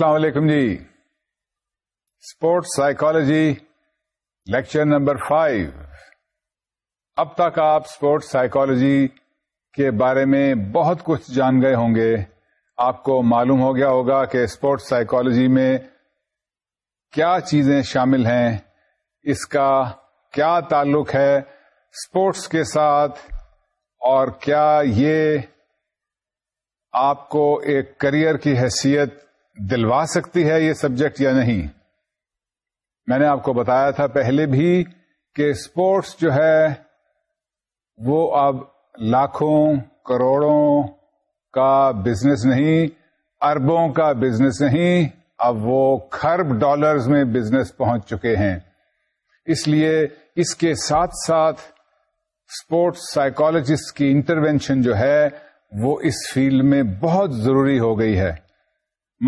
السلام علیکم جی sports psychology lecture number five اب تک آپ اسپورٹس سائیکولوجی کے بارے میں بہت کچھ جان گئے ہوں گے آپ کو معلوم ہو گیا ہوگا کہ اسپورٹس سائیکولوجی میں کیا چیزیں شامل ہیں اس کا کیا تعلق ہے اسپورٹس کے ساتھ اور کیا یہ آپ کو ایک کریئر کی حیثیت دلوا سکتی ہے یہ سبجیکٹ یا نہیں میں نے آپ کو بتایا تھا پہلے بھی کہ اسپورٹس جو ہے وہ اب لاکھوں کروڑوں کا بزنس نہیں اربوں کا بزنس نہیں اب وہ کھرب ڈالرز میں بزنس پہنچ چکے ہیں اس لیے اس کے ساتھ ساتھ اسپورٹس سائیکالوجسٹ کی انٹروینشن جو ہے وہ اس فیلڈ میں بہت ضروری ہو گئی ہے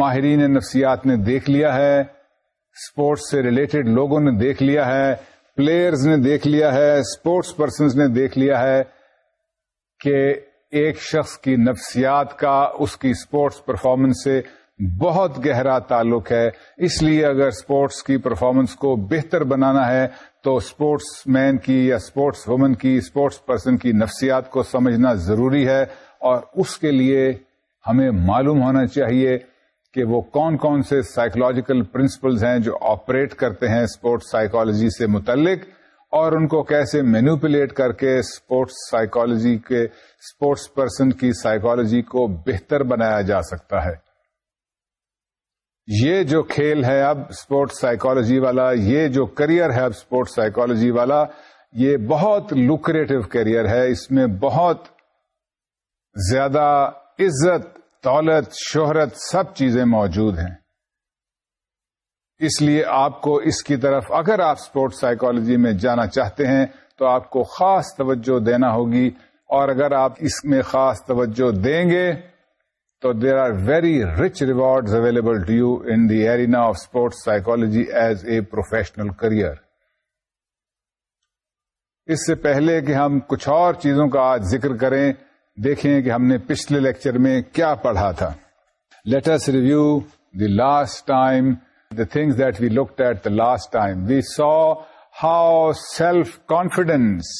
ماہرین نفسیات نے دیکھ لیا ہے اسپورٹس سے ریلیٹڈ لوگوں نے دیکھ لیا ہے پلیئرز نے دیکھ لیا ہے اسپورٹس پرسنز نے دیکھ لیا ہے کہ ایک شخص کی نفسیات کا اس کی اسپورٹس پرفارمنس سے بہت گہرا تعلق ہے اس لیے اگر اسپورٹس کی پرفارمنس کو بہتر بنانا ہے تو اسپورٹس مین کی یا اسپورٹس وومن کی اسپورٹس پرسن کی نفسیات کو سمجھنا ضروری ہے اور اس کے لیے ہمیں معلوم ہونا چاہیے کہ وہ کون کون سے سائیکولوجیکل پرنسپلز ہیں جو آپریٹ کرتے ہیں اسپورٹس سائیکالوجی سے متعلق اور ان کو کیسے مینوپولیٹ کر کے اسپورٹس سائیکالوجی کے اسپورٹس پرسن کی سائیکالوجی کو بہتر بنایا جا سکتا ہے یہ جو کھیل ہے اب اسپورٹس سائیکالوجی والا یہ جو کریئر ہے اب اسپورٹس سائیکالوجی والا یہ بہت لوکریٹو کیریئر ہے اس میں بہت زیادہ عزت دولت شہرت سب چیزیں موجود ہیں اس لیے آپ کو اس کی طرف اگر آپ اسپورٹس سائیکالوجی میں جانا چاہتے ہیں تو آپ کو خاص توجہ دینا ہوگی اور اگر آپ اس میں خاص توجہ دیں گے تو there are very rich reward available to you in the arena of sports psychology as a professional career اس سے پہلے کہ ہم کچھ اور چیزوں کا آج ذکر کریں دیکھیں کہ ہم نے پچھلے لیکچر میں کیا پڑھا تھا latest review the last time the things that we looked at the last time we so how self confidence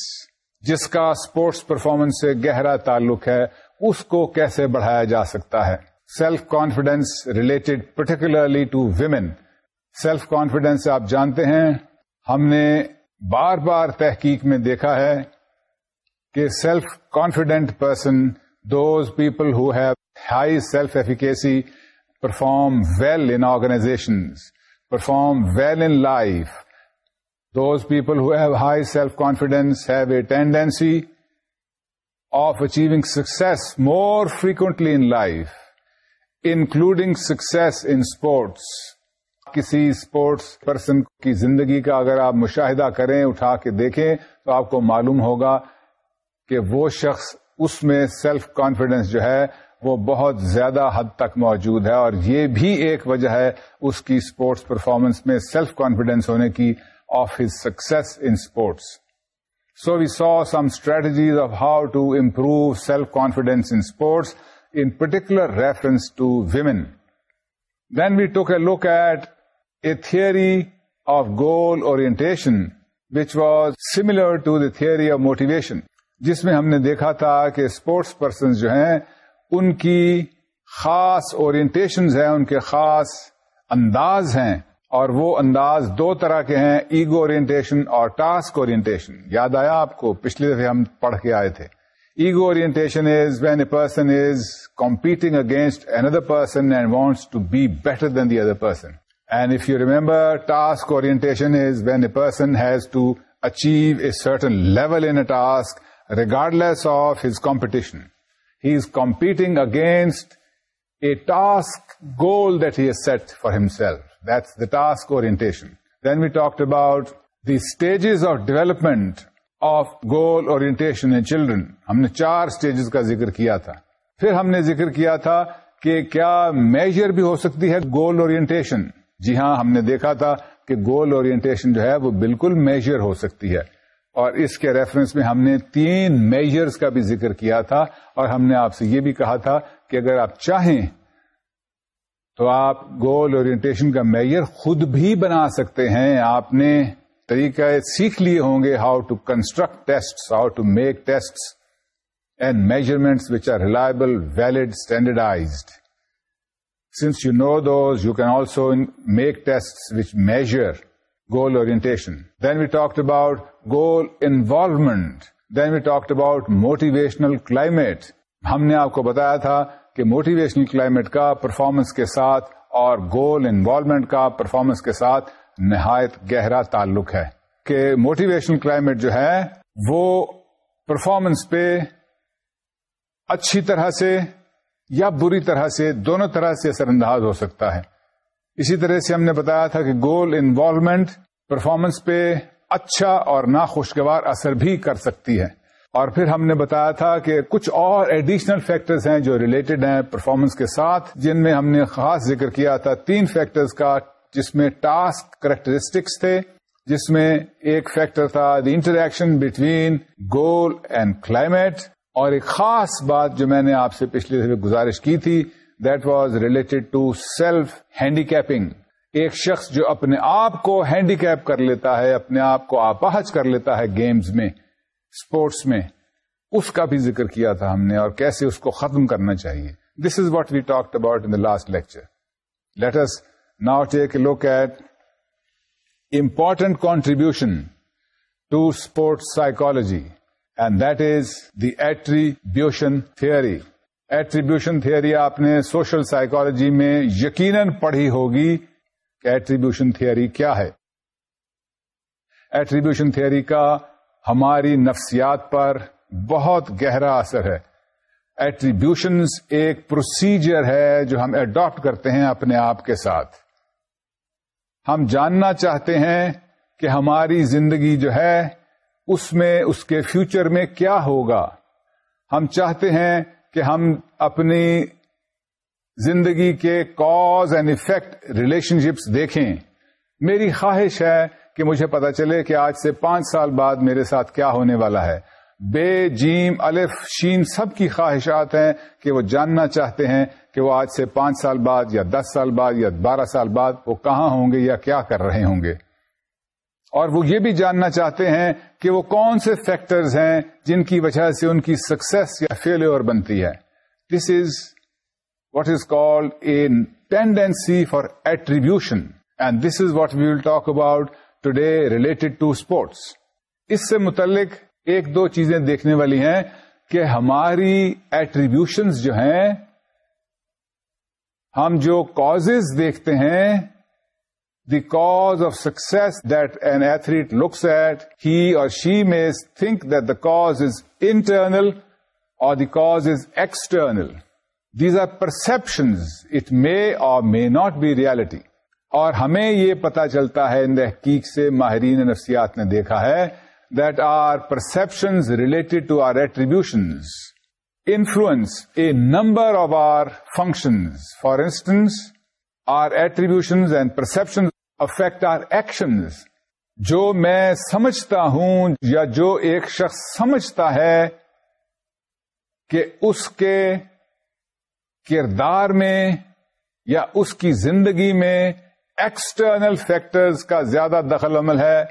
جس کا اسپورٹس پرفارمنس سے گہرا تعلق ہے اس کو کیسے بڑھایا جا سکتا ہے self confidence related particularly to women self confidence آپ جانتے ہیں ہم نے بار بار تحقیق میں دیکھا ہے کہ self confident person those people who have high self efficacy perform well in organization perform well in life those people who have high self confidence have a tendency of achieving success more frequently in life including success in sports کسی sports person کی زندگی کا اگر آپ مشاہدہ کریں اٹھا کے دیکھیں تو آپ کو معلوم ہوگا کہ وہ شخص اس میں سیلف کانفیڈینس جو ہے وہ بہت زیادہ حد تک موجود ہے اور یہ بھی ایک وجہ ہے اس کی اسپورٹس پرفارمنس میں سیلف کانفیڈینس ہونے کی of his success in sports so we saw some strategies of how to improve self confidence in sports in particular reference to women then we took a look at a theory of goal اور similar to the of motivation جس میں ہم نے دیکھا تھا کہ sports person جو ہیں ان کی خاص اورینٹیشنز ہیں ان کے خاص انداز ہیں اور وہ انداز دو طرح کے ہیں ایگو اورینٹیشن اور ٹاسک اورینٹیشن یاد آیا آپ کو پچھلے دفعہ ہم پڑھ کے آئے تھے ego orientation is when a person is competing against another person and wants to be better than the other person and if you remember task orientation is when a person has to achieve a certain level in a task regardless of his competition he is competing against a task goal that he set for himself this the task orientation then we talk about the stages of development of goal اور children ہم نے چار stages کا ذکر کیا تھا پھر ہم نے ذکر کیا تھا کہ کیا میجر بھی ہو سکتی ہے گول اورینٹیشن جی ہاں ہم نے دیکھا تھا کہ گول اورینٹیشن جو ہے وہ بالکل میجر ہو سکتی ہے اور اس کے ریفرنس میں ہم نے تین میجرز کا بھی ذکر کیا تھا اور ہم نے آپ سے یہ بھی کہا تھا کہ اگر آپ چاہیں تو آپ گول اورینٹیشن کا میجر خود بھی بنا سکتے ہیں آپ نے طریقہ سیکھ لیے ہوں گے how to construct test how to make test and measurements which are reliable valid standardised since you know those you can also make test which measure goal orientation. Then we talked about goal involvement. Then we talked about motivational climate. ہم نے آپ کو بتایا تھا کہ motivational climate کا performance کے ساتھ اور گول انوالومنٹ کا پرفارمنس کے ساتھ نہایت گہرا تعلق ہے کہ موٹیویشنل کلائمیٹ جو ہے وہ پرفارمنس پہ اچھی طرح سے یا بری طرح سے دونوں طرح سے اثر انداز ہو سکتا ہے اسی طرح سے ہم نے بتایا تھا کہ گول انوالومنٹ پرفارمنس پہ اچھا اور ناخوشگوار اثر بھی کر سکتی ہے اور پھر ہم نے بتایا تھا کہ کچھ اور ایڈیشنل فیکٹرز ہیں جو ریلیٹڈ ہیں پرفارمنس کے ساتھ جن میں ہم نے خاص ذکر کیا تھا تین فیکٹرز کا جس میں ٹاسک کریکٹرسٹکس تھے جس میں ایک فیکٹر تھا the interaction between goal and climate اور ایک خاص بات جو میں نے آپ سے پچھلے دفعہ گزارش کی تھی that was related to self handicapping ایک شخص جو اپنے آپ کو ہینڈی کیپ کر لیتا ہے اپنے آپ کو آپاہج کر لیتا ہے گیمز میں اسپورٹس میں اس کا بھی ذکر کیا تھا ہم نے اور کیسے اس کو ختم کرنا چاہیے this is what we talked about the last lecture let's now take a look at important contribution to sports psychology and that is the ایٹری theory attribution theory آپ نے سوشل سائیکالوجی میں یقیناً پڑھی ہوگی کہ ایٹریبیوشن تھیوری کیا ہے attribution theory کا ہماری نفسیات پر بہت گہرا اثر ہے ایٹریبیوشن ایک پروسیجر ہے جو ہم ایڈاپٹ کرتے ہیں اپنے آپ کے ساتھ ہم جاننا چاہتے ہیں کہ ہماری زندگی جو ہے اس میں اس کے فیوچر میں کیا ہوگا ہم چاہتے ہیں کہ ہم اپنی زندگی کے cause and effect relationships دیکھیں میری خواہش ہے کہ مجھے پتا چلے کہ آج سے پانچ سال بعد میرے ساتھ کیا ہونے والا ہے بے جیم الف شین سب کی خواہشات ہیں کہ وہ جاننا چاہتے ہیں کہ وہ آج سے پانچ سال بعد یا دس سال بعد یا بارہ سال بعد وہ کہاں ہوں گے یا کیا کر رہے ہوں گے اور وہ یہ بھی جاننا چاہتے ہیں کہ وہ کون سے فیکٹرز ہیں جن کی وجہ سے ان کی سکسیس یا فیل بنتی ہے this is what is called a tendency for attribution and this is what we will talk about today related to sports اس سے متعلق ایک دو چیزیں دیکھنے والی ہیں کہ ہماری ایٹریبیوشنز جو ہیں ہم جو کاز دیکھتے ہیں the cause of success that an athlete looks at, he or she may think that the cause is internal or the cause is external. These are perceptions. It may or may not be reality. اور ہمیں یہ پتا چلتا ہے ان تحقیق سے ماہرین نفسیات نے دیکھا ہے that our perception related to our attribution influence a number of our function for instance our attribution and perception affect our actions جو میں سمجھتا ہوں یا جو ایک شخص سمجھتا ہے کہ اس کے کردار میں یا اس کی زندگی میں ایکسٹرنل فیکٹرز کا زیادہ دخل عمل ہے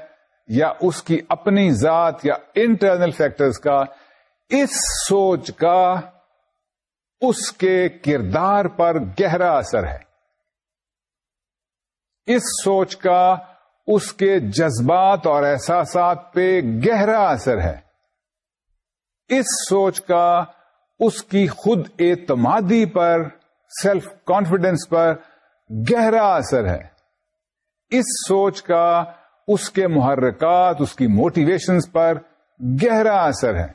یا اس کی اپنی ذات یا انٹرنل فیکٹرز کا اس سوچ کا اس کے کردار پر گہرا اثر ہے اس سوچ کا اس کے جذبات اور احساسات پہ گہرا اثر ہے اس سوچ کا اس کی خود اعتمادی پر سیلف کانفیڈینس پر گہرا اثر ہے اس سوچ کا اس کے محرکات اس کی موٹیویشنز پر گہرا اثر ہے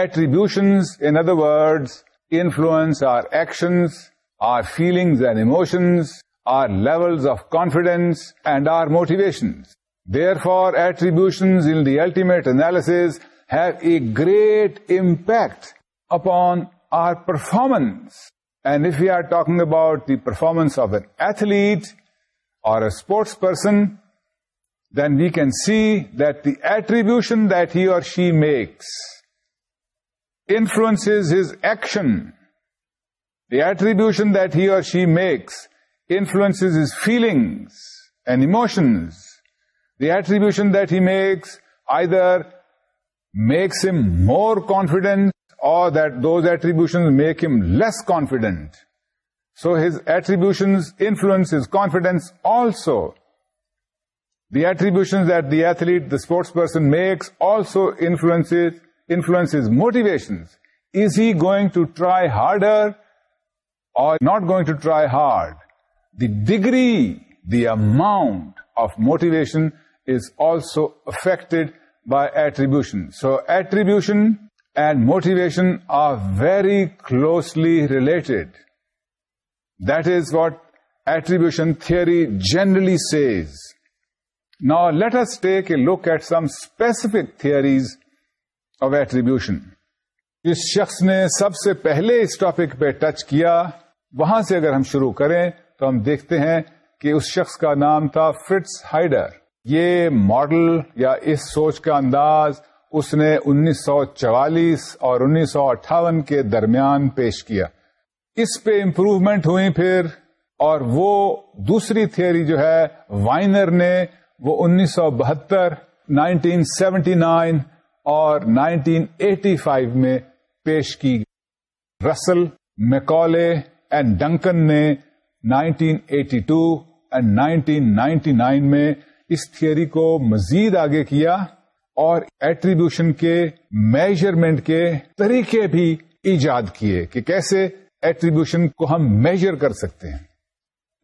attributions in other words influence our actions our feelings and emotions our levels of confidence, and our motivations. Therefore, attributions in the ultimate analysis have a great impact upon our performance. And if we are talking about the performance of an athlete or a sports person, then we can see that the attribution that he or she makes influences his action. The attribution that he or she makes influences his feelings and emotions. The attribution that he makes either makes him more confident or that those attributions make him less confident. So his attributions influence his confidence also. The attributions that the athlete, the sportsperson makes also influence his motivations. Is he going to try harder or not going to try hard? The degree the amount of motivation is also attribution. By attribution so attribution and motivation are very closely related that is what attribution says. Generally says نا take a look at some specific theories of attribution جس شخص نے سب سے پہلے اس topic پہ touch کیا وہاں سے اگر ہم شروع کریں تو ہم دیکھتے ہیں کہ اس شخص کا نام تھا فٹس ہائیڈر یہ ماڈل یا اس سوچ کا انداز اس نے انیس سو چوالیس اور انیس سو اٹھاون کے درمیان پیش کیا اس پہ امپروومنٹ ہوئی پھر اور وہ دوسری تھیوری جو ہے وائنر نے وہ انیس سو بہتر نائنٹین سیونٹی نائن اور نائنٹین ایٹی فائیو میں پیش کی رسل میکولے اینڈ ڈنکن نے 1982 اینڈ 1999 میں اس تھیوری کو مزید آگے کیا اور ایٹریبیوشن کے میجرمنٹ کے طریقے بھی ایجاد کیے کہ کیسے ایٹریبیوشن کو ہم میجر کر سکتے ہیں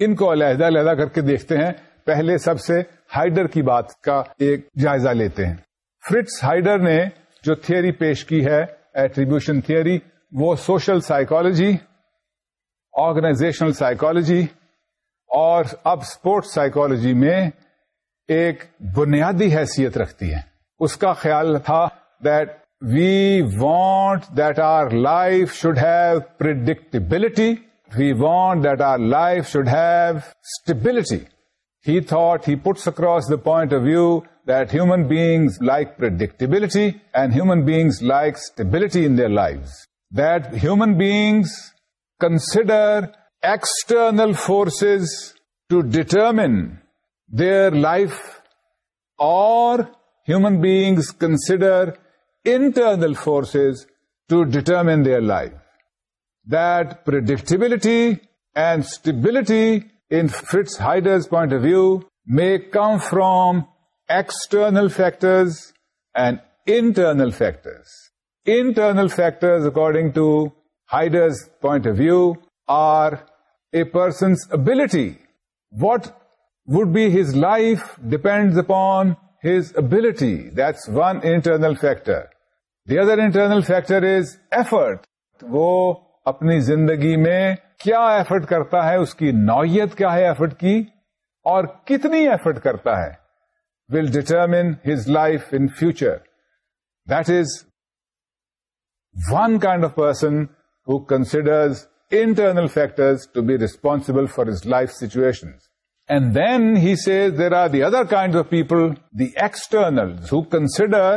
ان کو علیحدہ علیحدہ کر کے دیکھتے ہیں پہلے سب سے ہائیڈر کی بات کا ایک جائزہ لیتے ہیں فرٹس ہائیڈر نے جو تھیوری پیش کی ہے ایٹریبیوشن تھیوری وہ سوشل سائیکالوجی آرگنائزیشنل سائیکولوجی اور اب اسپورٹس سائیکولوجی میں ایک بنیادی حیثیت رکھتی ہے اس کا خیال تھا that we want that our life should have predictability we want that our life should have stability he thought he puts across the point of view that human beings like predictability and human beings like stability in their life that human beings consider external forces to determine their life, or human beings consider internal forces to determine their life. That predictability and stability, in Fritz Heider's point of view, may come from external factors and internal factors. Internal factors, according to Heider's point of view are a person's ability what would be his life depends upon his ability that's one internal factor the other internal factor is effort وہ اپنی زندگی میں کیا ایفٹ کرتا ہے اس کی نوعیت کیا ہے ایفرٹ کی اور کتنی ایفرٹ کرتا ہے will determine his life in future that is one kind of person who considers internal factors to be responsible for his life situation and then he says there are the other kind of people the external consider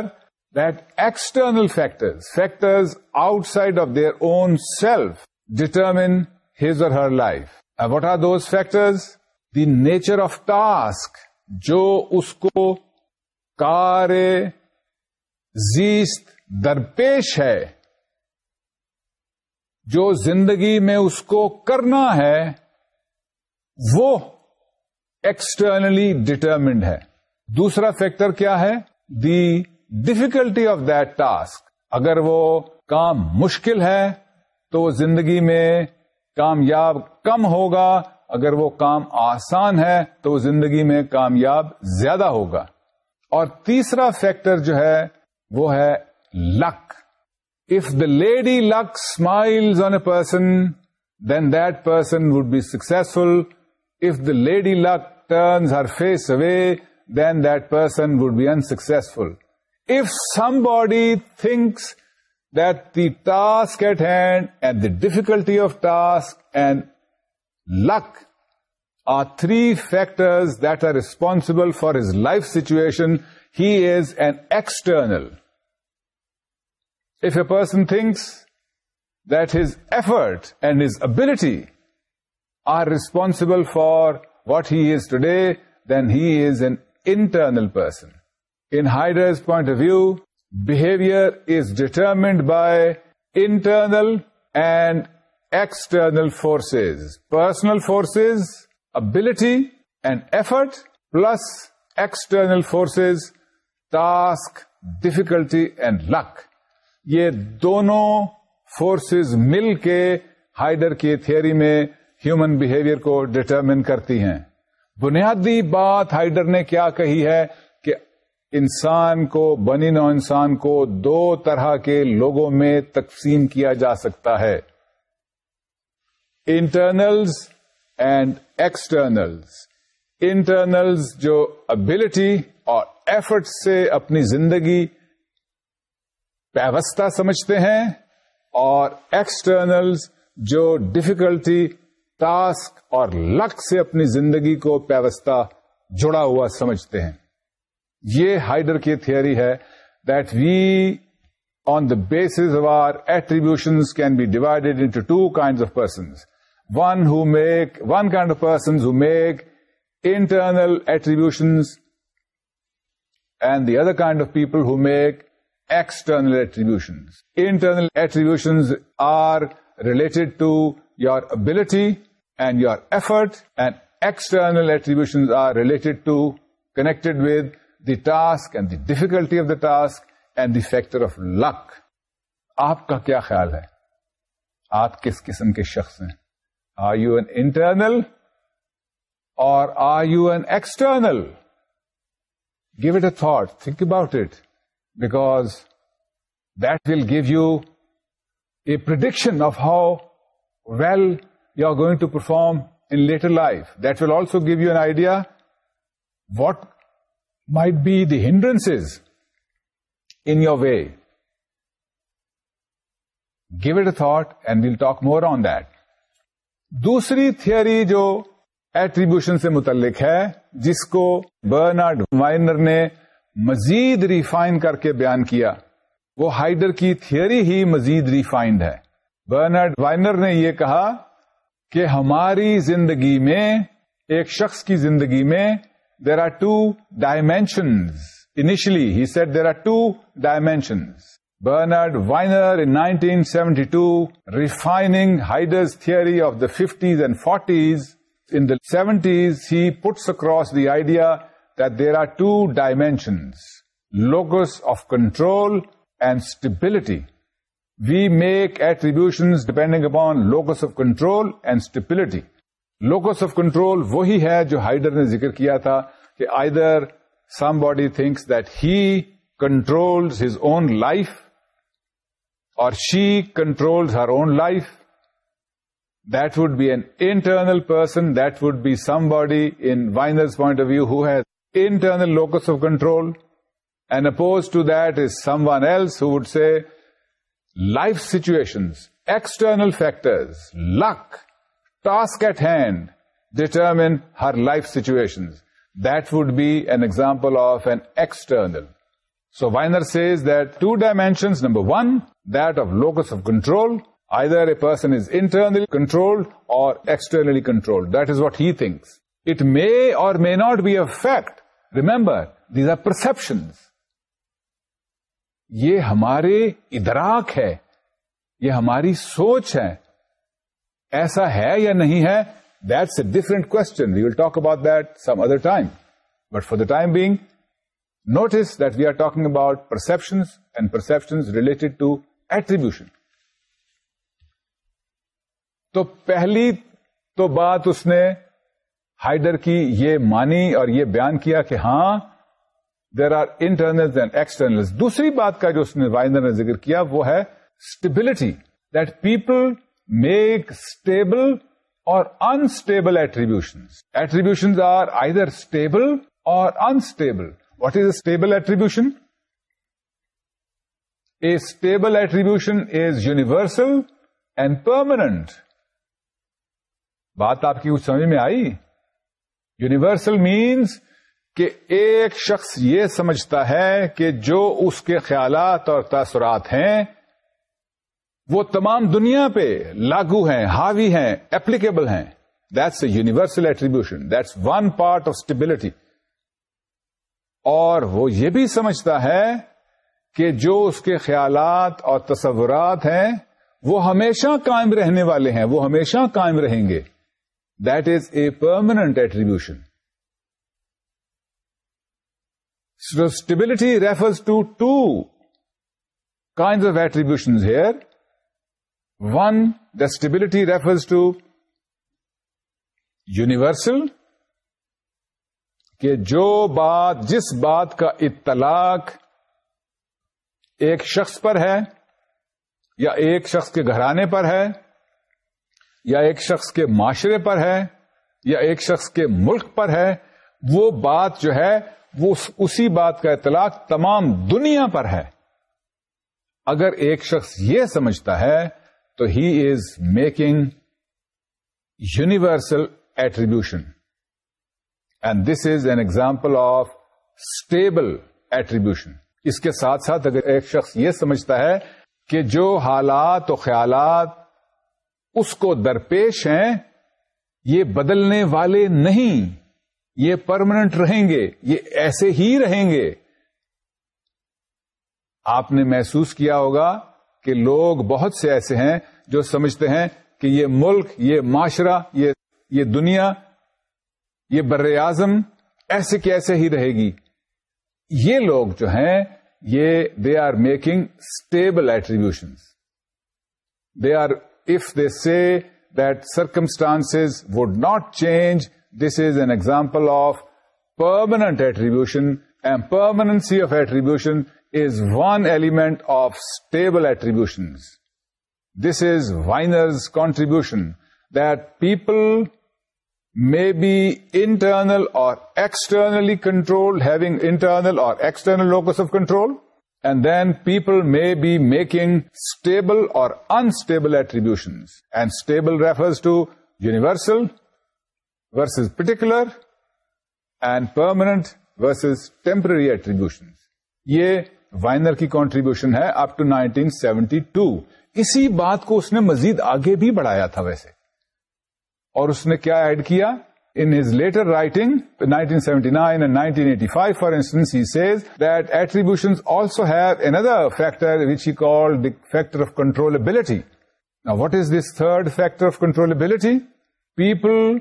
that external factors factors outside of their own self determine he her life what are those factors the nature of task جو اس کو کار زیست درپیش ہے جو زندگی میں اس کو کرنا ہے وہ ایکسٹرنلی ڈٹرمنڈ ہے دوسرا فیکٹر کیا ہے دی ڈفیکلٹی آف داسک اگر وہ کام مشکل ہے تو وہ زندگی میں کامیاب کم ہوگا اگر وہ کام آسان ہے تو وہ زندگی میں کامیاب زیادہ ہوگا اور تیسرا فیکٹر جو ہے وہ ہے لک If the lady luck smiles on a person, then that person would be successful. If the lady luck turns her face away, then that person would be unsuccessful. If somebody thinks that the task at hand and the difficulty of task and luck are three factors that are responsible for his life situation, he is an external. If a person thinks that his effort and his ability are responsible for what he is today, then he is an internal person. In Heidegger's point of view, behavior is determined by internal and external forces. Personal forces, ability and effort, plus external forces, task, difficulty and luck. یہ دونوں forces مل کے Heider کی theory میں human behaviour کو determine کرتی ہیں بنیادی بات ہائیڈر نے کیا کہی ہے کہ انسان کو بنی نو انسان کو دو طرح کے لوگوں میں تقسیم کیا جا سکتا ہے انٹرنلز اینڈ ایکسٹرنلز انٹرنلز جو ابلٹی اور ایفرٹ سے اپنی زندگی ویوستا سمجھتے ہیں اور ایکسٹرنل جو ڈفیکلٹی ٹاسک اور لک سے اپنی زندگی کو پیوستہ جڑا ہوا سمجھتے ہیں یہ ہائڈر کی ہے that we on the basis of our attribution can be divided into two kind of persons one who make one kind of persons who make internal attribution and the other kind of people who make external attributions. Internal attributions are related to your ability and your effort and external attributions are related to connected with the task and the difficulty of the task and the factor of luck. آپ کا کیا خیال ہے آپ کس قسم کے شخص ہیں آر یو این انٹرنل اور are you an external give it a thought think about it because give give you a prediction of how well you are going to perform in life. Life that will also give you an idea what be be the in in your way give a thought and we'll talk more on that دوسری theory جو attribution سے متعلق ہے جس کو Bernard minor نے مزید refine کر کے بیان کیا وہ ہائیڈر کی تھیوری ہی مزید ریفائنڈ ہے برنرڈ وائنر نے یہ کہا کہ ہماری زندگی میں ایک شخص کی زندگی میں there are two dimensions initially he said there are two dimensions Bernard Weiner in 1972 seventy two refining Heider's theory of the fifties and forties in seventies he puts across the idea there are two dimensions locus of control and stability we make attributions depending upon locus of control and stability locus of control وہی ہے جو Heider نے ذکر کیا تھا کہ either some body thinks that he controls his own life اور she controls her own life that would be an internal person that would be somebody in Weiner's point of view who has internal locus of control, and opposed to that is someone else who would say life situations, external factors, luck, task at hand determine her life situations. That would be an example of an external. So Weiner says that two dimensions, number one, that of locus of control, either a person is internally controlled or externally controlled. That is what he thinks. It may or may not be a fact remember these are perception یہ ہمارے ادراک ہے یہ ہماری سوچ ہے ایسا ہے یا نہیں ہے that's a different question we will talk about that some other time but for the time being notice that we are talking about perception and perception related to attribution تو پہلی تو بات اس نے ہائڈر کی یہ مانی اور یہ بیان کیا کہ ہاں there are internal and external دوسری بات کا جو اس نے وائندر نے ذکر کیا وہ ہے stability that people make stable اور unstable attribution attribution are either stable اور unstable what is a stable attribution a stable attribution is universal and permanent بات آپ کی کچھ سمجھ میں آئی یونیورسل مینز کہ ایک شخص یہ سمجھتا ہے کہ جو اس کے خیالات اور تاثرات ہیں وہ تمام دنیا پہ لاگو ہیں حاوی ہیں اپلیکیبل ہیں that's a universal attribution that's one part of stability اور وہ یہ بھی سمجھتا ہے کہ جو اس کے خیالات اور تصورات ہیں وہ ہمیشہ قائم رہنے والے ہیں وہ ہمیشہ قائم رہیں گے that is a So attribution stability refers to to kind attribution here one the stability refers to universal کہ جو بات جس بات کا اطلاق ایک شخص پر ہے یا ایک شخص کے گھرانے پر ہے یا ایک شخص کے معاشرے پر ہے یا ایک شخص کے ملک پر ہے وہ بات جو ہے وہ اسی بات کا اطلاق تمام دنیا پر ہے اگر ایک شخص یہ سمجھتا ہے تو he is making universal attribution and this is an example of stable attribution اس کے ساتھ ساتھ اگر ایک شخص یہ سمجھتا ہے کہ جو حالات و خیالات اس کو درپیش ہیں یہ بدلنے والے نہیں یہ پرماننٹ رہیں گے یہ ایسے ہی رہیں گے آپ نے محسوس کیا ہوگا کہ لوگ بہت سے ایسے ہیں جو سمجھتے ہیں کہ یہ ملک یہ معاشرہ یہ یہ دنیا یہ بر اعظم ایسے کیسے ہی رہے گی یہ لوگ جو ہیں یہ they are making stable attribution they are If they say that circumstances would not change, this is an example of permanent attribution, and permanency of attribution is one element of stable attributions. This is Wiener's contribution, that people may be internal or externally controlled, having internal or external locus of control, then people may be making stable اور unstable attribution and stable refers to universal versus particular and permanent versus temporary attribution یہ Weiner کی contribution ہے up to 1972 اسی بات کو اس نے مزید آگے بھی بڑھایا تھا ویسے اور اس نے کیا ایڈ کیا In his later writing, 1979 and 1985, for instance, he says that attributions also have another factor which he called the factor of controllability. Now, what is this third factor of controllability? People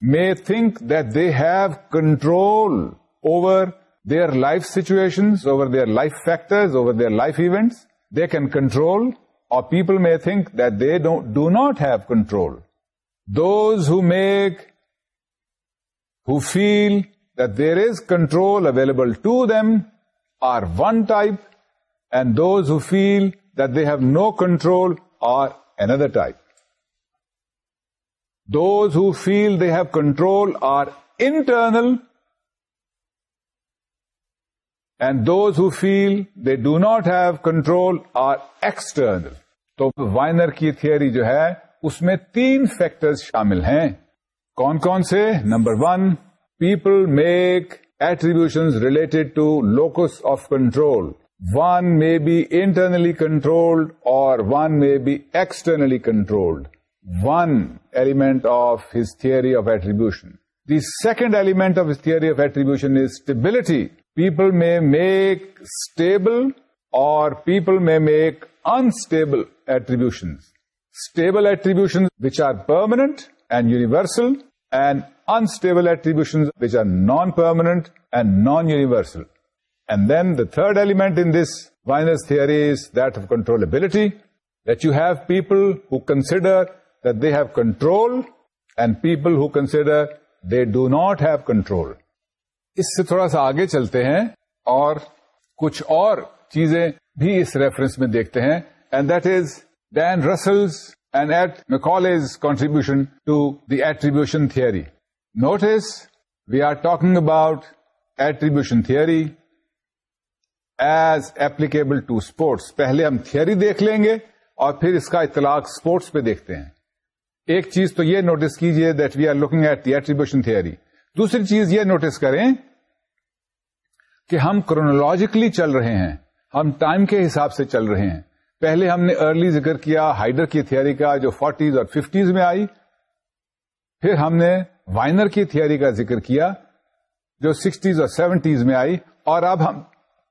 may think that they have control over their life situations, over their life factors, over their life events. They can control, or people may think that they do not have control. Those who make who feel that there is control available to them are one type and those who feel that they have no control are another type. Those who feel they have control are internal and those who feel they do not have control are external. تو Weiner کی theory جو ہے اس میں تین factors شامل ہیں کون کون سے number one people make attributions related to locus of control one may be internally controlled اور one may be externally controlled one element of his theory of attribution the second element of his theory of attribution is stability people may make stable اور people may make unstable attribution stable attribution which are permanent and universal and unstable attributions which are non permanent and non universal and then the third element in this Weiner's theory is that of controllability that you have people who consider that they have control and people who consider they do not have control اس سے تھوڑا سا آگے چلتے ہیں اور کچھ اور چیزیں بھی اس ریفرنس میں دیکھتے ہیں and that is Dan Russell's attribution theory note as we are talking about attribution theory as applicable to sports پہلے ہم تھیوری دیکھ لیں گے اور پھر اس کا اطلاق اسپورٹس پہ دیکھتے ہیں ایک چیز تو یہ نوٹس کیجیے that we are looking at the attribution theory دوسری چیز یہ نوٹس کریں کہ ہم کرونالوجیکلی چل رہے ہیں ہم ٹائم کے حساب سے چل رہے ہیں پہلے ہم نے ارلی ذکر کیا ہائیڈر کی تھھیوری کا جو فورٹیز اور ففٹیز میں آئی پھر ہم نے وائنر کی تھری کا ذکر کیا جو سکسٹیز اور سیونٹیز میں آئی اور اب ہم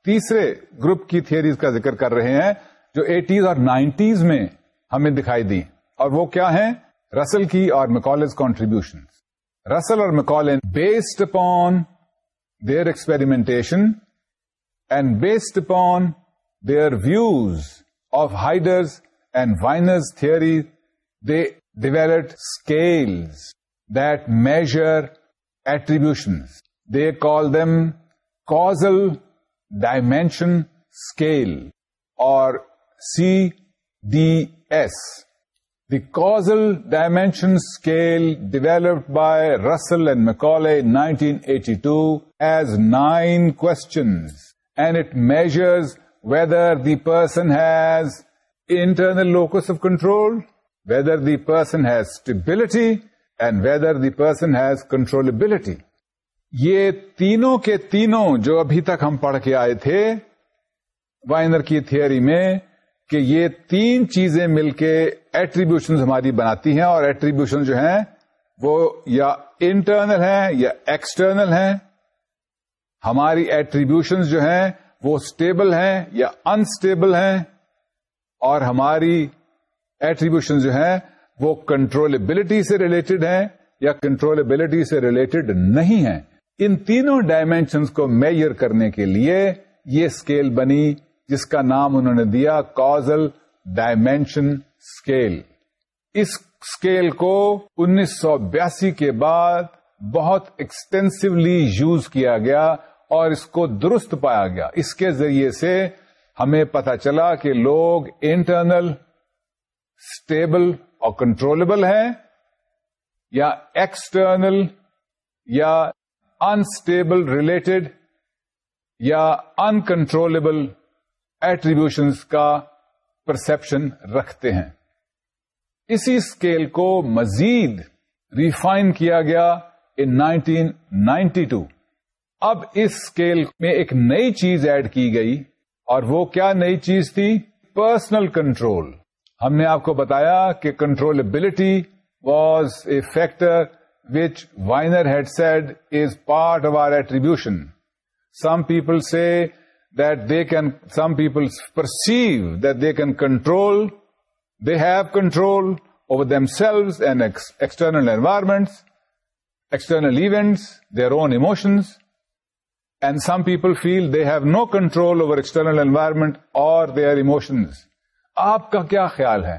تیسرے گروپ کی تھیئریز کا ذکر کر رہے ہیں جو ایٹیز اور نائنٹیز میں ہمیں دکھائی دی اور وہ کیا ہیں رسل کی اور میکالز کانٹریبیوشن رسل اور McAuley's based upon their experimentation and based upon their views of Haider's and Wiener's theory, they developed scales that measure attributions. They call them causal dimension scale, or CDS. The causal dimension scale, developed by Russell and Macaulay in 1982, has 9 questions, and it measures whether the person has internal locus of control, whether the person has stability, and whether the person has controllability. یہ تینوں کے تینوں جو ابھی تک ہم پڑھ کے آئے تھے وائنر کی تھیئری میں کہ یہ تین چیزیں مل کے ایٹریبیوشن ہماری بناتی ہیں اور ایٹریبیوشن جو ہیں وہ یا انٹرنل ہیں یا ایکسٹرنل ہیں ہماری ایٹریبیوشن جو ہیں وہ اسٹیبل ہیں یا انسٹیبل ہیں اور ہماری ایٹریبیوشن جو ہیں وہ کنٹرولبلٹی سے ریلیٹڈ ہیں یا کنٹرولبلٹی سے ریلیٹڈ نہیں ہیں ان تینوں ڈائمینشنس کو میئر کرنے کے لیے یہ اسکیل بنی جس کا نام انہوں نے دیا کازل ڈائمینشن اسکیل اس اسکیل کو انیس سو بیاسی کے بعد بہت ایکسٹینسولی یوز کیا گیا اور اس کو درست پایا گیا اس کے ذریعے سے ہمیں پتا چلا کہ لوگ انٹرنل اسٹیبل اور کنٹرولبل ہیں یا ایکسٹرنل یا انسٹیبل ریلیٹڈ یا انکنٹرولیبل ایٹریبیوشنس کا پرسپشن رکھتے ہیں اسی اسکیل کو مزید ریفائن کیا گیا ان نائنٹین نائنٹی ٹو اب اس اسکیل میں ایک نئی چیز ایڈ کی گئی اور وہ کیا نئی چیز تھی پرسنل کنٹرول ہم نے آپ کو بتایا کہ controllability was a factor which Weiner had said is part of our attribution some people say that they can some people perceive that they can control they have control over themselves and external environments external events their own emotions some people feel they have no control over external environment اور their emotions آپ کا کیا خیال ہے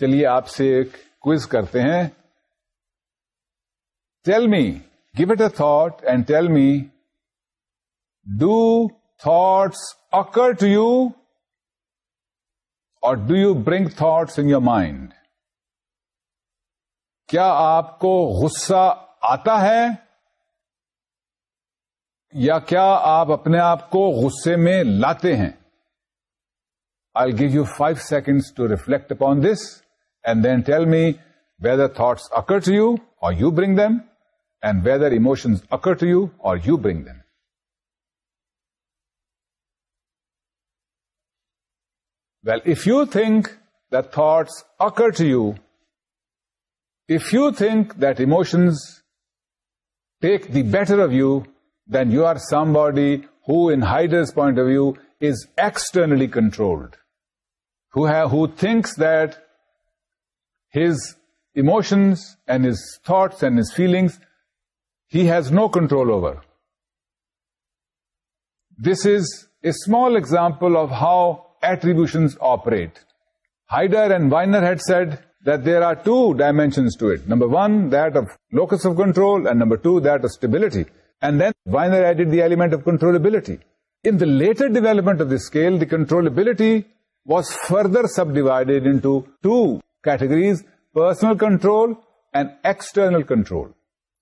چلیے آپ سے ایک کوز کرتے ہیں tell me give it a thought and tell me do thoughts occur to you اور do you bring thoughts in your mind کیا آپ کو غصہ آتا ہے کیا آپ اپنے آپ کو غصے میں لاتے ہیں I give you five seconds to reflect upon this and then tell me whether thoughts occur to you اور you bring them and whether emotions occur to you اور you bring them well if you think this occur to you if you think that emotions take the better of you then you are somebody who, in Heidegger's point of view, is externally controlled, who thinks that his emotions and his thoughts and his feelings, he has no control over. This is a small example of how attributions operate. Heidegger and Weiner had said that there are two dimensions to it. Number one, that of locus of control, and number two, that of stability. And then Wiener added the element of controllability. In the later development of the scale, the controllability was further subdivided into two categories, personal control and external control.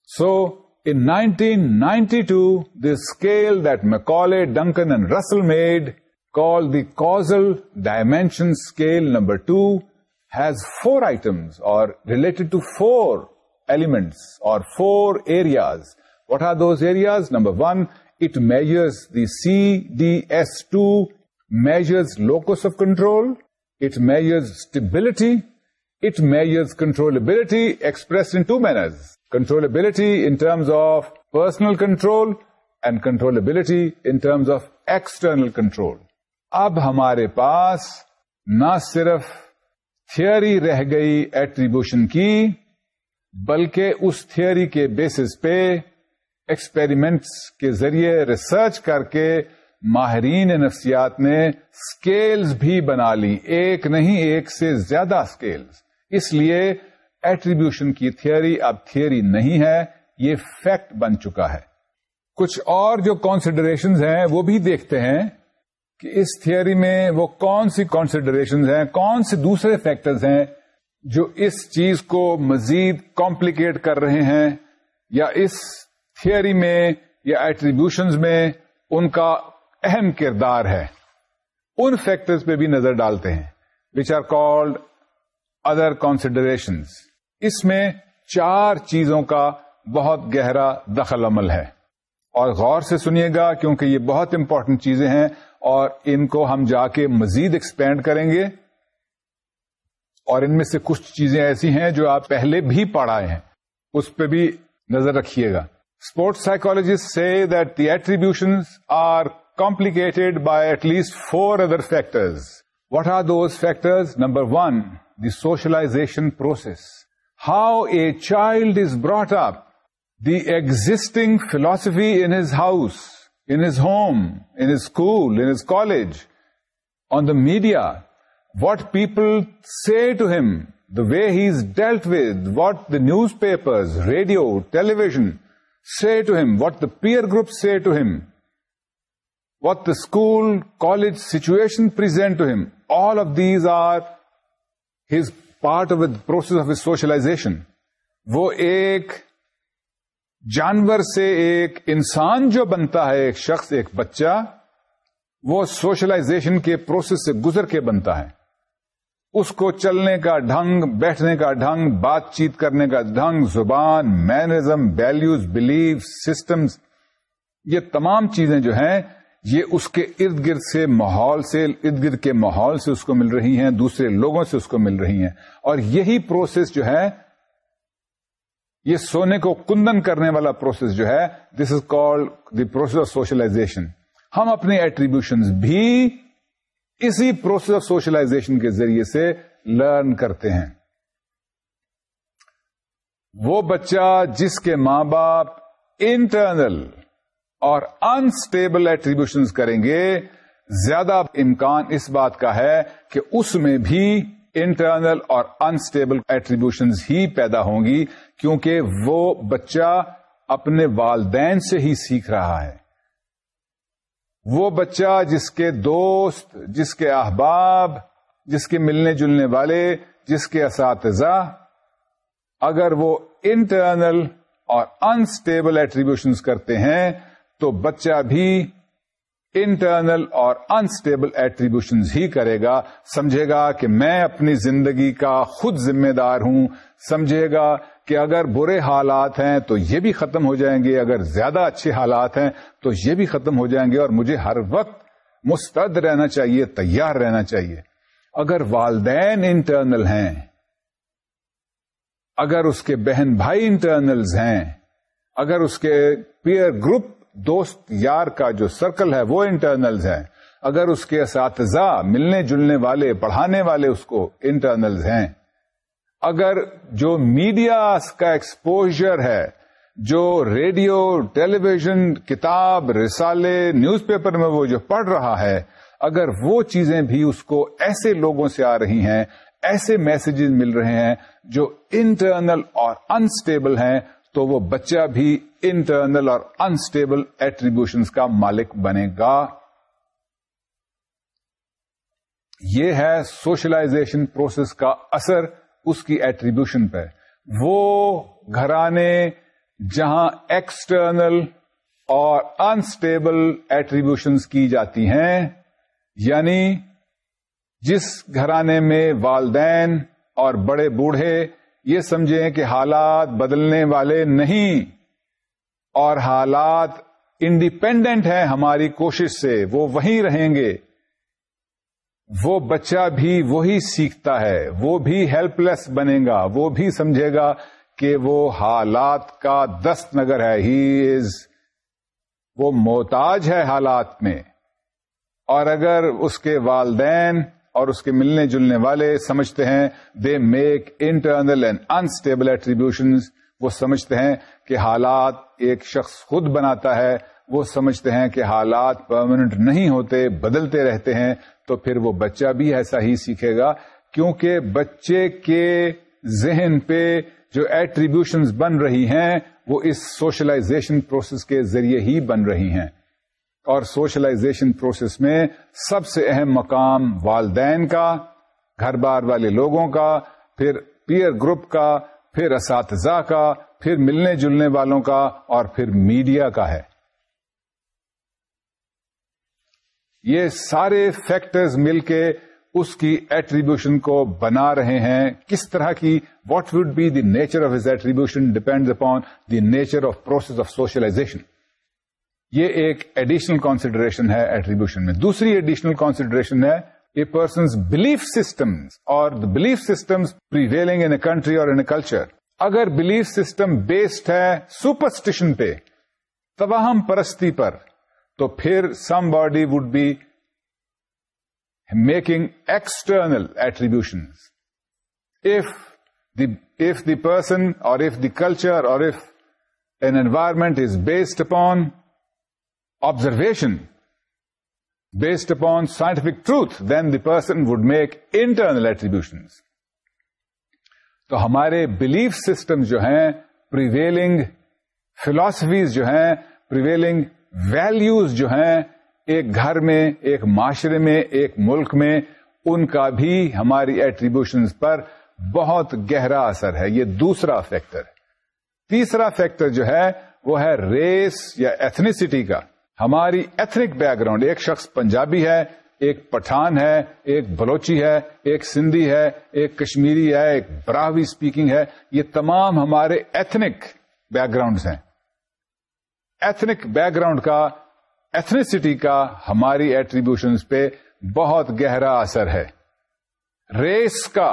So, in 1992, the scale that Macaulay, Duncan and Russell made, called the Causal Dimension Scale number 2, has 4 items or related to 4 elements or 4 areas. What are those areas? Number one, it measures the CDS2, measures locus of control, it measures stability, it measures controllability expressed in two manners. Controllability in terms of personal control and controllability in terms of external control. اب ہمارے پاس نہ صرف theory رہ گئی attribution کی بلکہ اس تھیوری کے بیسس پہ ایکسپیریمنٹس کے ذریعے ریسرچ کر کے ماہرین نفسیات نے اسکیلز بھی بنا لی ایک نہیں ایک سے زیادہ اسکیلز اس لیے ایٹریبیوشن کی تھیوری اب تھیوری نہیں ہے یہ فیکٹ بن چکا ہے کچھ اور جو کانسیڈریشنز ہیں وہ بھی دیکھتے ہیں کہ اس تھیوری میں وہ کون سی کانسیڈریشنز ہیں کون سے دوسرے فیکٹرز ہیں جو اس چیز کو مزید کمپلیکیٹ کر رہے ہیں یا اس تھیوری میں یا ایٹریبیوشنز میں ان کا اہم کردار ہے ان فیکٹرز پہ بھی نظر ڈالتے ہیں which are called other consideration اس میں چار چیزوں کا بہت گہرا دخل عمل ہے اور غور سے سنیے گا کیونکہ یہ بہت امپورٹنٹ چیزیں ہیں اور ان کو ہم جا کے مزید ایکسپینڈ کریں گے اور ان میں سے کچھ چیزیں ایسی ہیں جو آپ پہلے بھی پڑھائے ہیں اس پہ بھی نظر رکھیے گا Sports psychologists say that the attributions are complicated by at least 4 other factors. What are those factors? Number 1, the socialization process. How a child is brought up, the existing philosophy in his house, in his home, in his school, in his college, on the media, what people say to him, the way he's dealt with, what the newspapers, radio, television, say to him, what the peer group say to him, what the school, college situation present to him, all of these are his part of the process of his socialization. وہ ایک جانور سے ایک انسان جو بنتا ہے ایک شخص ایک بچہ وہ سوشلائزیشن کے پروسیس سے گزر کے بنتا ہے اس کو چلنے کا ڈھنگ بیٹھنے کا ڈھنگ بات چیت کرنے کا ڈھنگ زبان مینرزم ویلوز بلیف سسٹمز یہ تمام چیزیں جو ہیں یہ اس کے ارد گرد سے ماحول سے ارد گرد کے ماحول سے اس کو مل رہی ہیں دوسرے لوگوں سے اس کو مل رہی ہیں اور یہی پروسیس جو ہے یہ سونے کو کندن کرنے والا پروسیس جو ہے this is call the process of socialization ہم اپنے ایٹریبیوشن بھی اسی پروسیس آف سوشلائزیشن کے ذریعے سے لرن کرتے ہیں وہ بچہ جس کے ماں باپ انٹرنل اور انسٹیبل ایٹریبیوشن کریں گے زیادہ امکان اس بات کا ہے کہ اس میں بھی انٹرنل اور انسٹیبل ایٹریبیوشن ہی پیدا ہوں گی کیونکہ وہ بچہ اپنے والدین سے ہی سیکھ رہا ہے وہ بچہ جس کے دوست جس کے احباب جس کے ملنے جلنے والے جس کے اساتذہ اگر وہ انٹرنل اور انسٹیبل ایٹریبیوشن کرتے ہیں تو بچہ بھی انٹرنل اور انسٹیبل ایٹریبیوشن ہی کرے گا سمجھے گا کہ میں اپنی زندگی کا خود ذمہ دار ہوں سمجھے گا کہ اگر برے حالات ہیں تو یہ بھی ختم ہو جائیں گے اگر زیادہ اچھے حالات ہیں تو یہ بھی ختم ہو جائیں گے اور مجھے ہر وقت مستد رہنا چاہیے تیار رہنا چاہیے اگر والدین انٹرنل ہیں اگر اس کے بہن بھائی انٹرنلز ہیں اگر اس کے پیئر گروپ دوست یار کا جو سرکل ہے وہ انٹرنلز ہیں اگر اس کے اساتذہ ملنے جلنے والے پڑھانے والے اس کو انٹرنلز ہیں اگر جو میڈیا کا ایکسپوجر ہے جو ریڈیو ٹیلی ویژن کتاب رسالے نیوز پیپر میں وہ جو پڑھ رہا ہے اگر وہ چیزیں بھی اس کو ایسے لوگوں سے آ رہی ہیں ایسے میسجز مل رہے ہیں جو انٹرنل اور انسٹیبل ہیں تو وہ بچہ بھی انٹرنل اور انسٹیبل ایٹریبیوشن کا مالک بنے گا یہ ہے سوشلائزیشن پروسیس کا اثر اس کی ایٹریبیوشن پہ وہ گھرانے جہاں ایکسٹرنل اور انسٹیبل ایٹریبیوشن کی جاتی ہیں یعنی جس گھرانے میں والدین اور بڑے بوڑھے یہ سمجھیں کہ حالات بدلنے والے نہیں اور حالات انڈیپینڈنٹ ہیں ہماری کوشش سے وہ وہیں رہیں گے وہ بچہ بھی وہی سیکھتا ہے وہ بھی ہیلپ لیس بنے گا وہ بھی سمجھے گا کہ وہ حالات کا دست نگر ہے ہی از وہ محتاج ہے حالات میں اور اگر اس کے والدین اور اس کے ملنے جلنے والے سمجھتے ہیں they make internal and unstable attribution وہ سمجھتے ہیں کہ حالات ایک شخص خود بناتا ہے وہ سمجھتے ہیں کہ حالات پرماننٹ نہیں ہوتے بدلتے رہتے ہیں تو پھر وہ بچہ بھی ایسا ہی سیکھے گا کیونکہ بچے کے ذہن پہ جو ایٹریبیوشن بن رہی ہیں وہ اس سوشلائزیشن پروسیس کے ذریعے ہی بن رہی ہیں اور سوشلائزیشن پروسیس میں سب سے اہم مقام والدین کا گھر بار والے لوگوں کا پھر پیئر گروپ کا پھر اساتذہ کا پھر ملنے جلنے والوں کا اور پھر میڈیا کا ہے یہ سارے فیکٹرز مل کے اس کی ایٹریبیوشن کو بنا رہے ہیں کس طرح کی what would be the nature of his attribution depends upon the nature of process of socialization یہ ایک ایڈیشنل کانسیڈریشن ہے ایٹریبیوشن میں دوسری ایڈیشنل کانسیڈریشن ہے اے پرسنز بلیف سسٹم اور the belief systems prevailing in an a country اور in a culture اگر belief system based ہے سپرسٹیشن پہ تواہم پرستی پر تو پھر somebody would be making external attribution if the if the person اور ایف دی کلچر اور if an environment is based upon observation based upon scientific truth then the person would make internal attribution تو ہمارے belief system جو ہیں prevailing philosophies جو ہیں prevailing values جو ہیں ایک گھر میں ایک معاشرے میں ایک ملک میں ان کا بھی ہماری ایٹریبیوشن پر بہت گہرا اثر ہے یہ دوسرا فیکٹر تیسرا فیکٹر جو ہے وہ ہے ریس یا ایتھنیسٹی کا ہماری ایتھنک بیک گراؤنڈ ایک شخص پنجابی ہے ایک پٹھان ہے ایک بلوچی ہے ایک سندھی ہے ایک کشمیری ہے ایک براہوی اسپیکنگ ہے یہ تمام ہمارے ایتھنک بیک گراؤنڈ ہیں ایتھنک بیک گراؤنڈ کا ایتھنیسٹی کا ہماری ایٹریبیوشن پہ بہت گہرا اثر ہے ریس کا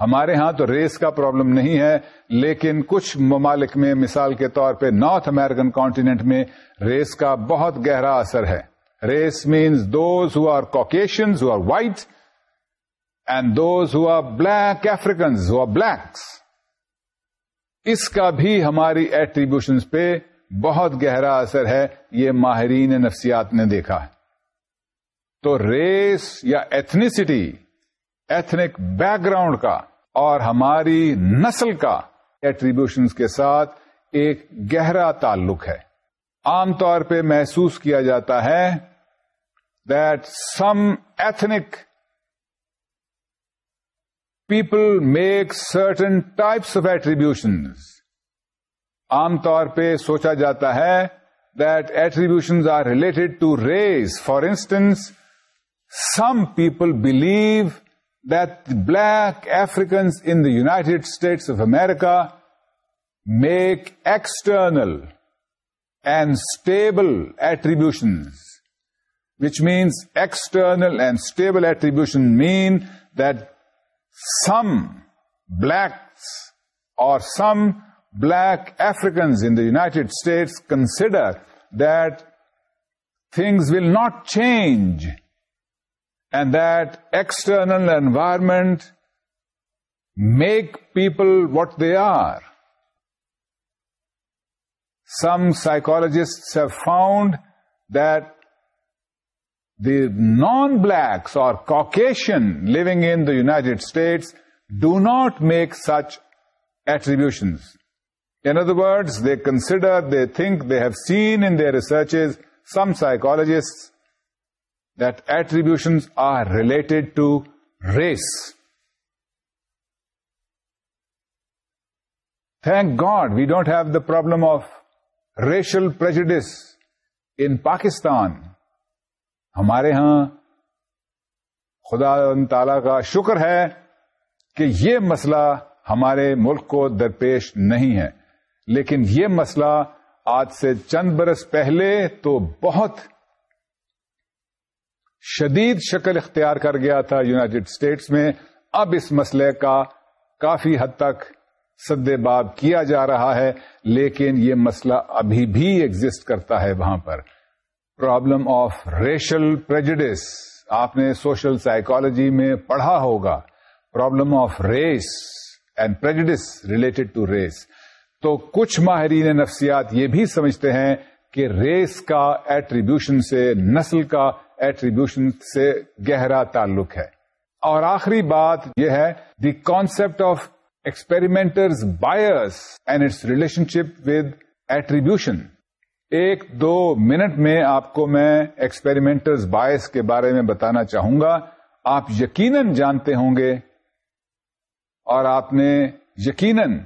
ہمارے ہاں تو ریس کا پرابلم نہیں ہے لیکن کچھ ممالک میں مثال کے طور پہ نارتھ امیرکن کانٹینٹ میں ریس کا بہت گہرا اثر ہے race means those who are Caucasians are white and those who are black who are blacks اس کا بھی ہماری ایٹریبیوشن پہ بہت گہرا اثر ہے یہ ماہرین نفسیات نے دیکھا ہے تو ریس یا ایتھنیسٹی ایتھنک بیک گراؤنڈ کا اور ہماری نسل کا ایٹریبیوشنز کے ساتھ ایک گہرا تعلق ہے عام طور پہ محسوس کیا جاتا ہے that some ethnic people make certain types of attributions آم طور پہ سوچا جاتا ہے that attributions are relate to race for instance some people believe that black Africans in the United States of America make external and stable attribution which means external and stable attribution mean that some black اور some black Africans in the United States consider that things will not change and that external environment make people what they are. Some psychologists have found that the non-blacks or Caucasian living in the United States do not make such attributions. In other words, they consider, they think, they have seen in their researches, some psychologists, that attributions are related to race. Thank God we don't have the problem of racial prejudice in Pakistan. ہمارے ہاں خدا تعالی کا شکر ہے کہ یہ مسئلہ ہمارے ملک کو درپیش نہیں ہے لیکن یہ مسئلہ آج سے چند برس پہلے تو بہت شدید شکل اختیار کر گیا تھا یوناٹیڈ اسٹیٹس میں اب اس مسئلے کا کافی حد تک سدے باب کیا جا رہا ہے لیکن یہ مسئلہ ابھی بھی ایگزٹ کرتا ہے وہاں پر پرابلم آف ریشل پرجڈس آپ نے سوشل سائیکالوجی میں پڑھا ہوگا problem of race and prejudice related to race تو کچھ ماہرین نفسیات یہ بھی سمجھتے ہیں کہ ریس کا ایٹریبیوشن سے نسل کا ایٹریبیوشن سے گہرا تعلق ہے اور آخری بات یہ ہے the concept of experimenters bias and its relationship with attribution ایک دو منٹ میں آپ کو میں ایکسپیریمنٹرز بایس کے بارے میں بتانا چاہوں گا آپ یقیناً جانتے ہوں گے اور آپ نے یقیناً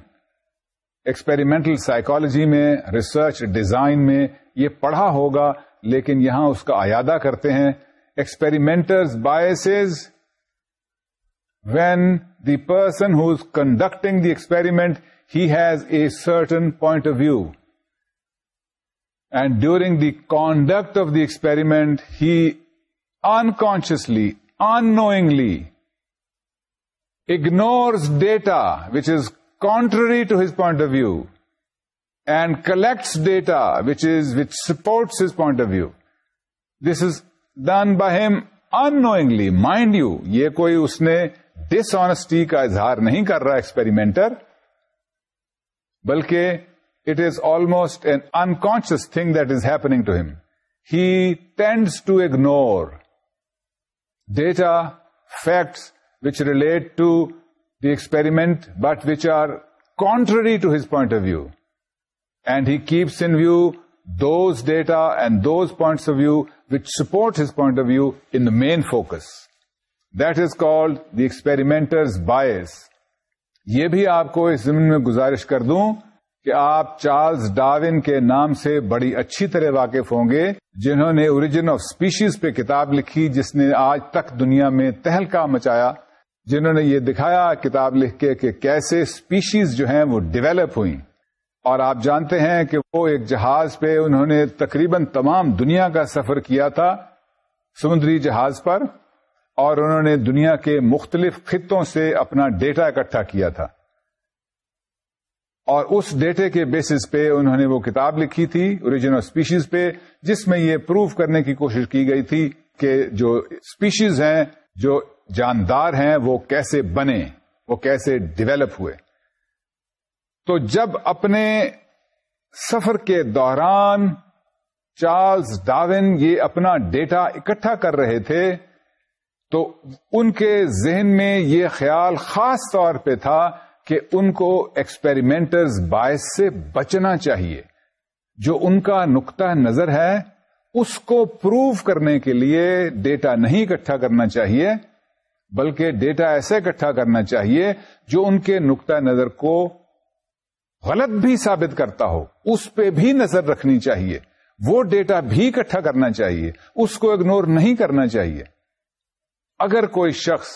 ایکسپیریمنٹل سائیکالوجی میں ریسرچ ڈیزائن میں یہ پڑھا ہوگا لیکن یہاں اس کا ایادہ کرتے ہیں experimenters biases when the person is conducting the experiment he has a certain point of view and during the conduct of the experiment he unconsciously unknowingly ignores data which is contrary to his point of view and collects data which is with supports his point of view this is done by him انگلی mind you یہ کوئی اس نے ڈسانیسٹی کا اظہار نہیں کر رہا experimenter بلکہ it is almost an unconscious thing that is happening to him he tends to ignore data facts which relate to the experiment but which are contrary to his point of view and he keeps in view those data and those points of view which support his point of view in the main focus that is called the experimenter's bias. یہ بھی آپ کو اس زمین میں گزارش کر دوں کہ آپ چارلز ڈاوین کے نام سے بڑی اچھی طرح واقف ہوں گے جنہوں نے اوریجن آف اسپیشیز پہ کتاب لکھی جس نے آج تک دنیا میں تہلکا مچایا جنہوں نے یہ دکھایا کتاب لکھ کے کہ کیسے اسپیشیز جو ہیں وہ ڈیویلپ ہوئی اور آپ جانتے ہیں کہ وہ ایک جہاز پہ انہوں نے تقریباً تمام دنیا کا سفر کیا تھا سمندری جہاز پر اور انہوں نے دنیا کے مختلف خطوں سے اپنا ڈیٹا اکٹھا کیا تھا اور اس ڈیٹے کے بیسس پہ انہوں نے وہ کتاب لکھی تھی اوریجنل اسپیشیز پہ جس میں یہ پروف کرنے کی کوشش کی گئی تھی کہ جو اسپیشیز ہیں جو جاندار ہیں وہ کیسے بنے وہ کیسے ڈیویلپ ہوئے تو جب اپنے سفر کے دوران چارلز ڈاوین یہ اپنا ڈیٹا اکٹھا کر رہے تھے تو ان کے ذہن میں یہ خیال خاص طور پہ تھا کہ ان کو ایکسپیریمنٹرز باعث سے بچنا چاہیے جو ان کا نقطہ نظر ہے اس کو پروو کرنے کے لیے ڈیٹا نہیں اکٹھا کرنا چاہیے بلکہ ڈیٹا ایسے اکٹھا کرنا چاہیے جو ان کے نقطۂ نظر کو غلط بھی ثابت کرتا ہو اس پہ بھی نظر رکھنی چاہیے وہ ڈیٹا بھی اکٹھا کرنا چاہیے اس کو اگنور نہیں کرنا چاہیے اگر کوئی شخص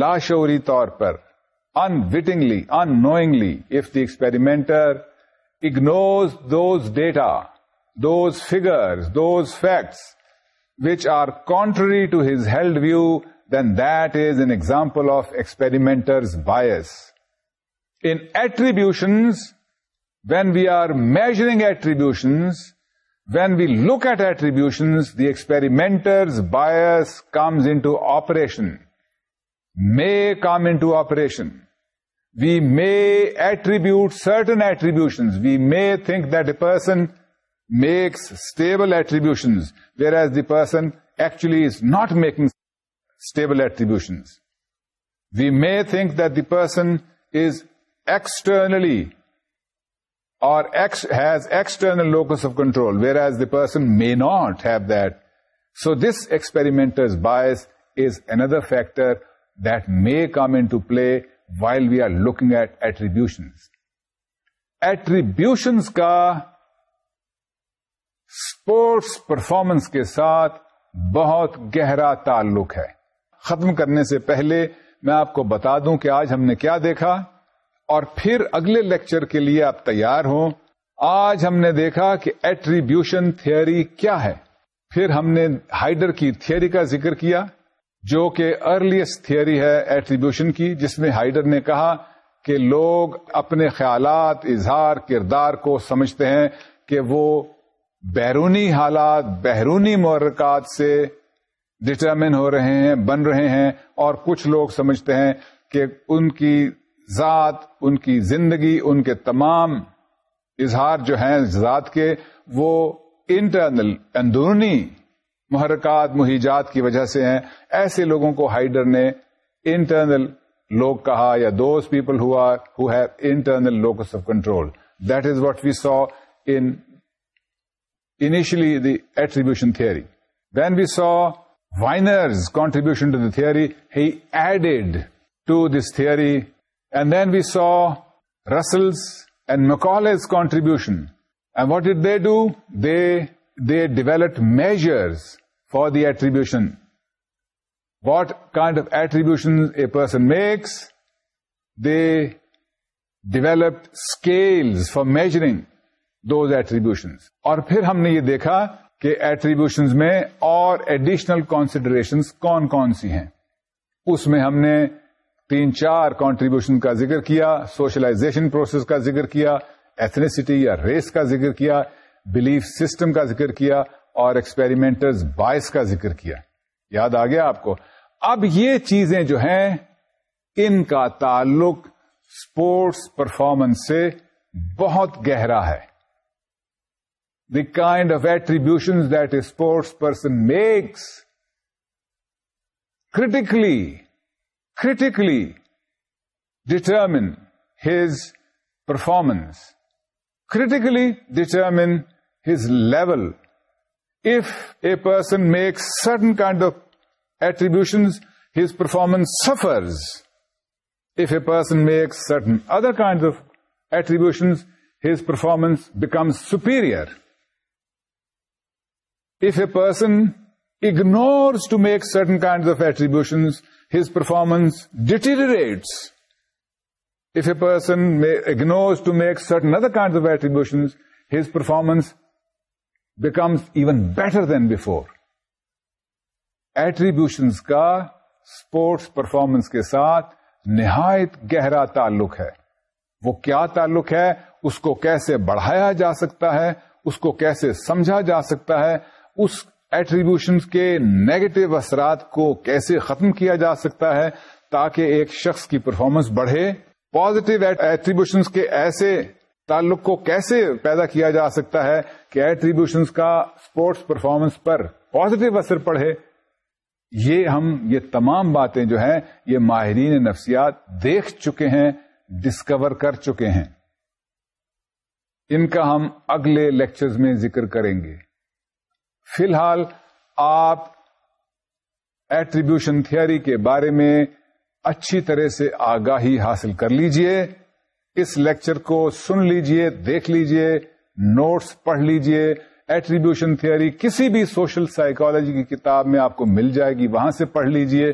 لاشوری طور پر unwittingly unknowingly if the experimenter ignore those data those figure those facts which are contrary to his held view then that is an example of experimenter's bias. In attributions, when we are measuring attributions, when we look at attributions, the experimenter's bias comes into operation, may come into operation. We may attribute certain attributions. We may think that a person makes stable attributions, whereas the person actually is not making stable attribution we may think the person is externally اور has external locus of control where has the person may not have that so this ایکسپیریمنٹز bias is another factor that may come in to play while we are looking at attribution attributions کا sports performance کے ساتھ بہت گہرا تعلق ہے ختم کرنے سے پہلے میں آپ کو بتا دوں کہ آج ہم نے کیا دیکھا اور پھر اگلے لیکچر کے لیے آپ تیار ہوں آج ہم نے دیکھا کہ ایٹریبیوشن تھیوری کیا ہے پھر ہم نے ہائیڈر کی تھیوری کا ذکر کیا جو کہ ارلیسٹ تھیوری ہے ایٹریبیوشن کی جس میں ہائیڈر نے کہا کہ لوگ اپنے خیالات اظہار کردار کو سمجھتے ہیں کہ وہ بیرونی حالات بیرونی محرکات سے ڈٹرمن ہو رہے ہیں بن رہے ہیں اور کچھ لوگ سمجھتے ہیں کہ ان کی ذات ان کی زندگی ان کے تمام اظہار جو ہیں ذات کے وہ انٹرنل اندرونی محرکات محیجات کی وجہ سے ہیں ایسے لوگوں کو ہائیڈر نے انٹرنل لوگ کہا یا دوز پیپل ہوا who have internal locus of control that is what we saw initially the attribution theory when we saw Weiner's contribution to the theory he added to this three and then we saw Russell's and McCall's contribution and what did they do they they developed measures for the attribution what kind of attribution a person makes they developed scales for measuring those attribution اور پھر ہم نے یہ دیکھا کہ attribution میں اور additional consideration کون کون سی ہیں اس میں ہم نے تین چار کانٹریبیوشن کا ذکر کیا سوشلائزیشن پروسیس کا ذکر کیا ایتھنیسٹی یا ریس کا ذکر کیا بلیف سسٹم کا ذکر کیا اور ایکسپیریمنٹ باعث کا ذکر کیا یاد آ گیا آپ کو اب یہ چیزیں جو ہیں ان کا تعلق اسپورٹس پرفارمنس سے بہت گہرا ہے the kind of attributions that a sports person makes, critically determine his performance, critically determine his level. If a person makes certain kind of attributions, his performance suffers. If a person makes certain other kinds of attributions, his performance becomes superior. if a person ignores to make certain kinds of attributions, his performance deteriorates. If a person may, ignores to make certain other kinds of attributions, his performance becomes even better than before. Attributions ka sports performance ke saath nihayat gehra taluk hai. وہ کیا تعلق ہے اس کو کیسے بڑھایا جا سکتا ہے اس کو کیسے سمجھا جا سکتا ہے اس ایٹریبیوشنس کے نیگیٹو اثرات کو کیسے ختم کیا جا سکتا ہے تاکہ ایک شخص کی پرفارمنس بڑھے پوزیٹو ایٹریبیوشنس کے ایسے تعلق کو کیسے پیدا کیا جا سکتا ہے کہ ایٹریبیوشنس کا اسپورٹس پرفارمنس پر پازیٹو اثر پڑے یہ ہم یہ تمام باتیں جو ہیں یہ ماہرین نفسیات دیکھ چکے ہیں ڈسکور کر چکے ہیں ان کا ہم اگلے لیکچرز میں ذکر کریں گے فی الحال آپ ایٹریبیوشن تھیوری کے بارے میں اچھی طرح سے آگاہی حاصل کر لیجئے اس لیکچر کو سن لیجئے دیکھ لیجئے نوٹس پڑھ لیجئے ایٹریبیوشن تھیوری کسی بھی سوشل سائیکولوجی کی کتاب میں آپ کو مل جائے گی وہاں سے پڑھ لیجئے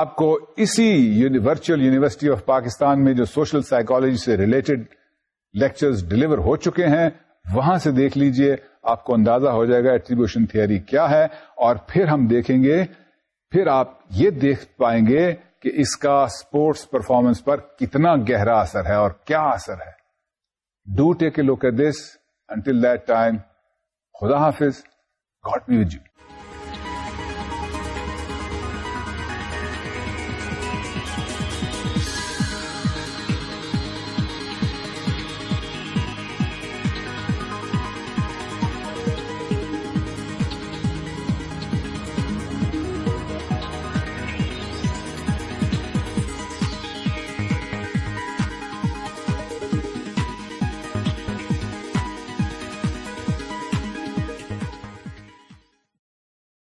آپ کو اسی ورچوئل یونیورسٹی آف پاکستان میں جو سوشل سائیکولوجی سے ریلیٹڈ لیکچرز ڈلیور ہو چکے ہیں وہاں سے دیکھ لیجئے آپ کو اندازہ ہو جائے گا ایٹریبیوشن تھیوری کیا ہے اور پھر ہم دیکھیں گے پھر آپ یہ دیکھ پائیں گے کہ اس کا اسپورٹس پرفارمنس پر کتنا گہرا اثر ہے اور کیا اثر ہے do take a look at this until that time خدا حافظ گاٹ می ویج